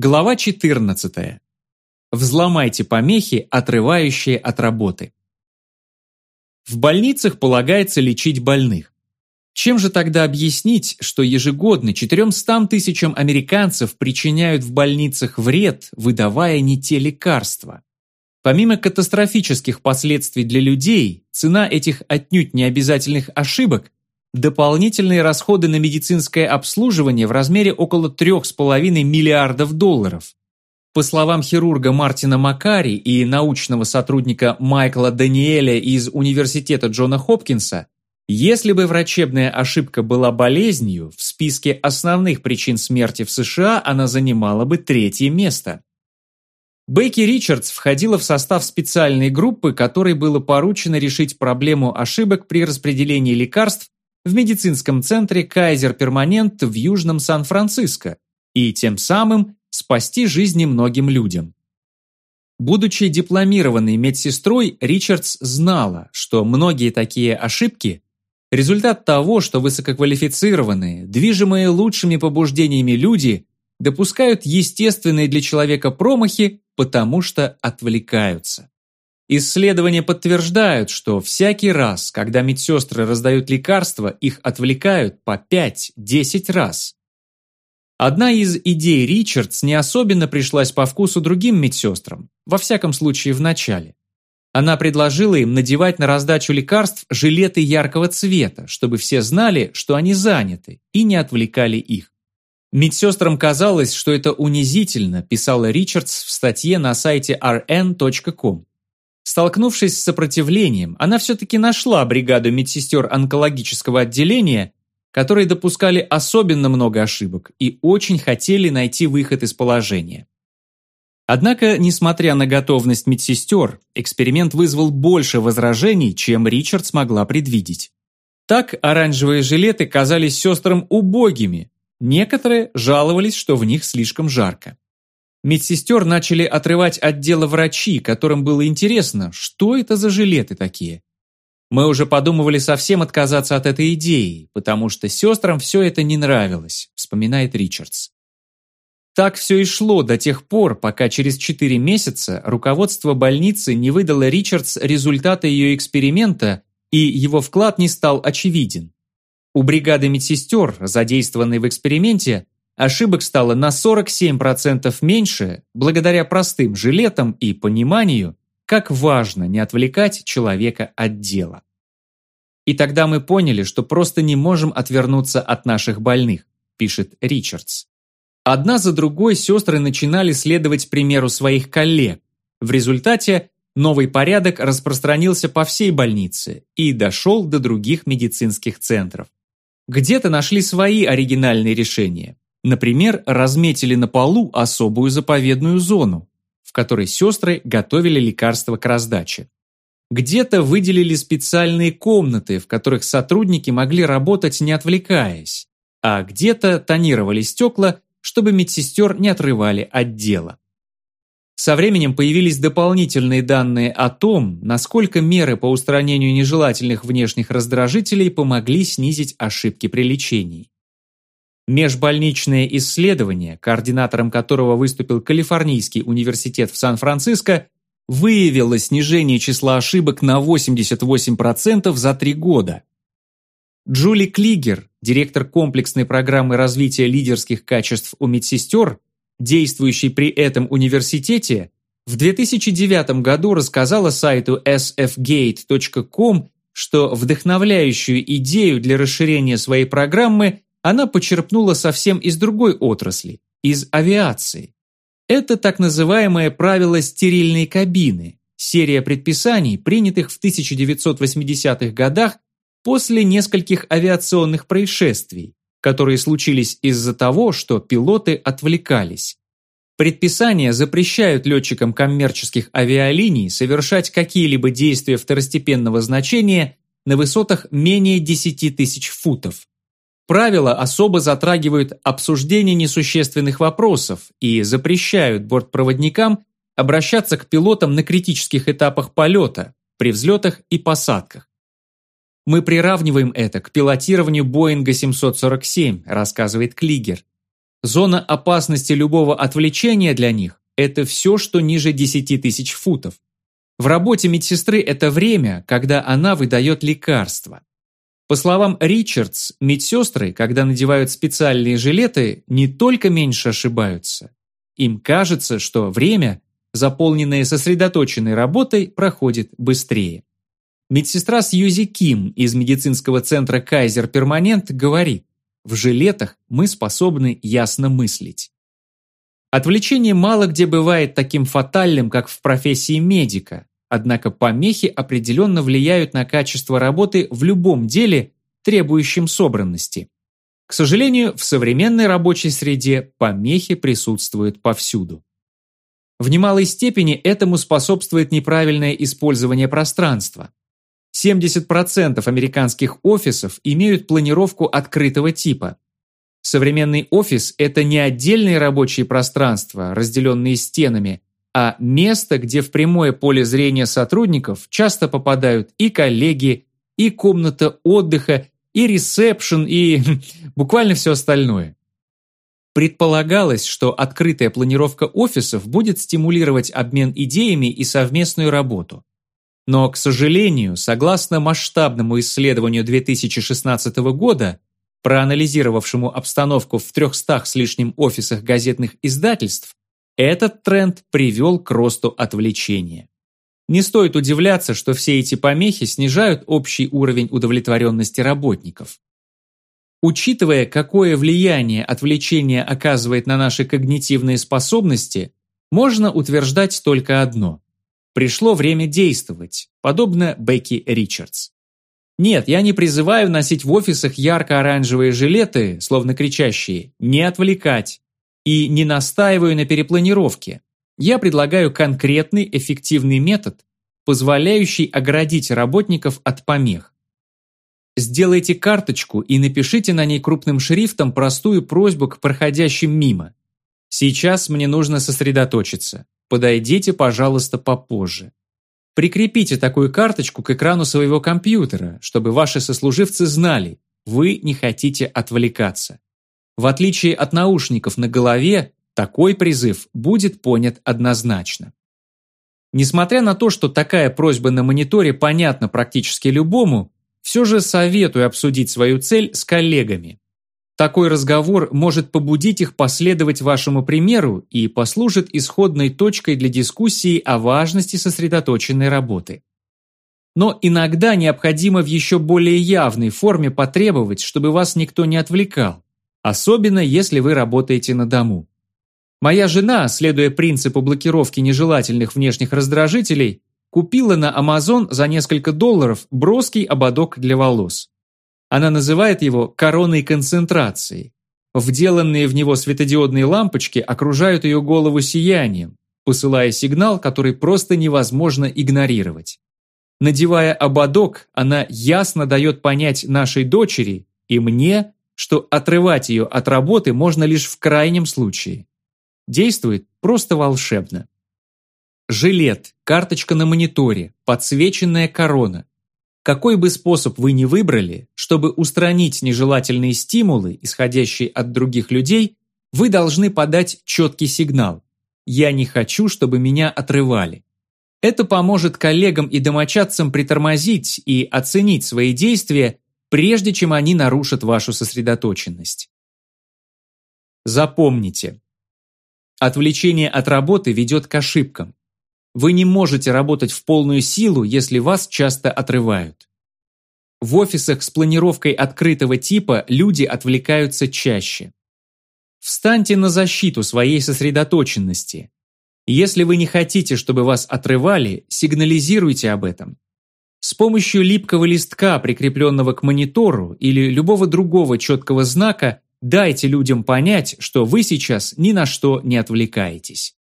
Глава 14. Взломайте помехи, отрывающие от работы. В больницах полагается лечить больных. Чем же тогда объяснить, что ежегодно 400 тысячам американцев причиняют в больницах вред, выдавая не те лекарства? Помимо катастрофических последствий для людей, цена этих отнюдь необязательных ошибок дополнительные расходы на медицинское обслуживание в размере около 3,5 миллиардов долларов. По словам хирурга Мартина Макари и научного сотрудника Майкла Даниэля из Университета Джона Хопкинса, если бы врачебная ошибка была болезнью, в списке основных причин смерти в США она занимала бы третье место. Бейки Ричардс входила в состав специальной группы, которой было поручено решить проблему ошибок при распределении лекарств в медицинском центре Кайзер Перманент в Южном Сан-Франциско и тем самым спасти жизни многим людям. Будучи дипломированной медсестрой, Ричардс знала, что многие такие ошибки – результат того, что высококвалифицированные, движимые лучшими побуждениями люди допускают естественные для человека промахи, потому что отвлекаются. Исследования подтверждают, что всякий раз, когда медсестры раздают лекарства, их отвлекают по 5-10 раз. Одна из идей Ричардс не особенно пришлась по вкусу другим медсестрам, во всяком случае в начале. Она предложила им надевать на раздачу лекарств жилеты яркого цвета, чтобы все знали, что они заняты, и не отвлекали их. Медсестрам казалось, что это унизительно, писала Ричардс в статье на сайте rn.com. Столкнувшись с сопротивлением, она все-таки нашла бригаду медсестер онкологического отделения, которые допускали особенно много ошибок и очень хотели найти выход из положения. Однако, несмотря на готовность медсестер, эксперимент вызвал больше возражений, чем Ричард смогла предвидеть. Так оранжевые жилеты казались сестрам убогими, некоторые жаловались, что в них слишком жарко. Медсестер начали отрывать от дела врачи, которым было интересно, что это за жилеты такие. Мы уже подумывали совсем отказаться от этой идеи, потому что сестрам все это не нравилось, вспоминает Ричардс. Так все и шло до тех пор, пока через 4 месяца руководство больницы не выдало Ричардс результаты ее эксперимента, и его вклад не стал очевиден. У бригады медсестер, задействованной в эксперименте, ошибок стало на 47% меньше благодаря простым жилетам и пониманию, как важно не отвлекать человека от дела. И тогда мы поняли, что просто не можем отвернуться от наших больных, пишет Ричардс. Одна за другой сестры начинали следовать примеру своих коллег. В результате новый порядок распространился по всей больнице и дошел до других медицинских центров. Где-то нашли свои оригинальные решения. Например, разметили на полу особую заповедную зону, в которой сестры готовили лекарства к раздаче. Где-то выделили специальные комнаты, в которых сотрудники могли работать не отвлекаясь, а где-то тонировали стекла, чтобы медсестер не отрывали от дела. Со временем появились дополнительные данные о том, насколько меры по устранению нежелательных внешних раздражителей помогли снизить ошибки при лечении. Межбольничное исследование, координатором которого выступил Калифорнийский университет в Сан-Франциско, выявило снижение числа ошибок на 88% за три года. Джули Клигер, директор комплексной программы развития лидерских качеств у медсестер, действующий при этом университете, в 2009 году рассказала сайту sfgate.com, что вдохновляющую идею для расширения своей программы она почерпнула совсем из другой отрасли, из авиации. Это так называемое правило стерильной кабины, серия предписаний, принятых в 1980-х годах после нескольких авиационных происшествий, которые случились из-за того, что пилоты отвлекались. Предписания запрещают летчикам коммерческих авиалиний совершать какие-либо действия второстепенного значения на высотах менее 10 тысяч футов. Правила особо затрагивают обсуждение несущественных вопросов и запрещают бортпроводникам обращаться к пилотам на критических этапах полета, при взлетах и посадках. Мы приравниваем это к пилотированию Боинга 747, рассказывает Клигер. Зона опасности любого отвлечения для них – это все, что ниже 10 тысяч футов. В работе медсестры это время, когда она выдает лекарства. По словам Ричардс, медсестры, когда надевают специальные жилеты, не только меньше ошибаются. Им кажется, что время, заполненное сосредоточенной работой, проходит быстрее. Медсестра Сьюзи Ким из медицинского центра Кайзер Перманент говорит, в жилетах мы способны ясно мыслить. Отвлечение мало где бывает таким фатальным, как в профессии медика, однако помехи определенно влияют на качество работы в любом деле, требующем собранности. К сожалению, в современной рабочей среде помехи присутствуют повсюду. В немалой степени этому способствует неправильное использование пространства. 70% американских офисов имеют планировку открытого типа. Современный офис – это не отдельные рабочие пространства, разделенные стенами, а место, где в прямое поле зрения сотрудников часто попадают и коллеги, и комната отдыха, и ресепшн, и буквально все остальное. Предполагалось, что открытая планировка офисов будет стимулировать обмен идеями и совместную работу. Но, к сожалению, согласно масштабному исследованию 2016 года, проанализировавшему обстановку в 300 с лишним офисах газетных издательств, этот тренд привел к росту отвлечения. Не стоит удивляться, что все эти помехи снижают общий уровень удовлетворенности работников. Учитывая, какое влияние отвлечение оказывает на наши когнитивные способности, можно утверждать только одно. Пришло время действовать, подобно Бекки Ричардс. Нет, я не призываю носить в офисах ярко-оранжевые жилеты, словно кричащие, не отвлекать, и не настаиваю на перепланировке. Я предлагаю конкретный эффективный метод, позволяющий оградить работников от помех. Сделайте карточку и напишите на ней крупным шрифтом простую просьбу к проходящим мимо. Сейчас мне нужно сосредоточиться. Подойдите, пожалуйста, попозже. Прикрепите такую карточку к экрану своего компьютера, чтобы ваши сослуживцы знали, вы не хотите отвлекаться. В отличие от наушников на голове, такой призыв будет понят однозначно. Несмотря на то, что такая просьба на мониторе понятна практически любому, все же советую обсудить свою цель с коллегами. Такой разговор может побудить их последовать вашему примеру и послужит исходной точкой для дискуссии о важности сосредоточенной работы. Но иногда необходимо в еще более явной форме потребовать, чтобы вас никто не отвлекал, особенно если вы работаете на дому. Моя жена, следуя принципу блокировки нежелательных внешних раздражителей, купила на Amazon за несколько долларов броский ободок для волос. Она называет его короной концентрации. Вделанные в него светодиодные лампочки окружают ее голову сиянием, посылая сигнал, который просто невозможно игнорировать. Надевая ободок, она ясно дает понять нашей дочери и мне, что отрывать ее от работы можно лишь в крайнем случае. Действует просто волшебно. Жилет, карточка на мониторе, подсвеченная корона, какой бы способ вы ни выбрали, чтобы устранить нежелательные стимулы, исходящие от других людей, вы должны подать четкий сигнал «Я не хочу, чтобы меня отрывали». Это поможет коллегам и домочадцам притормозить и оценить свои действия, прежде чем они нарушат вашу сосредоточенность. Запомните. Отвлечение от работы ведет к ошибкам. Вы не можете работать в полную силу, если вас часто отрывают. В офисах с планировкой открытого типа люди отвлекаются чаще. Встаньте на защиту своей сосредоточенности. Если вы не хотите, чтобы вас отрывали, сигнализируйте об этом. С помощью липкого листка, прикрепленного к монитору, или любого другого четкого знака, дайте людям понять, что вы сейчас ни на что не отвлекаетесь.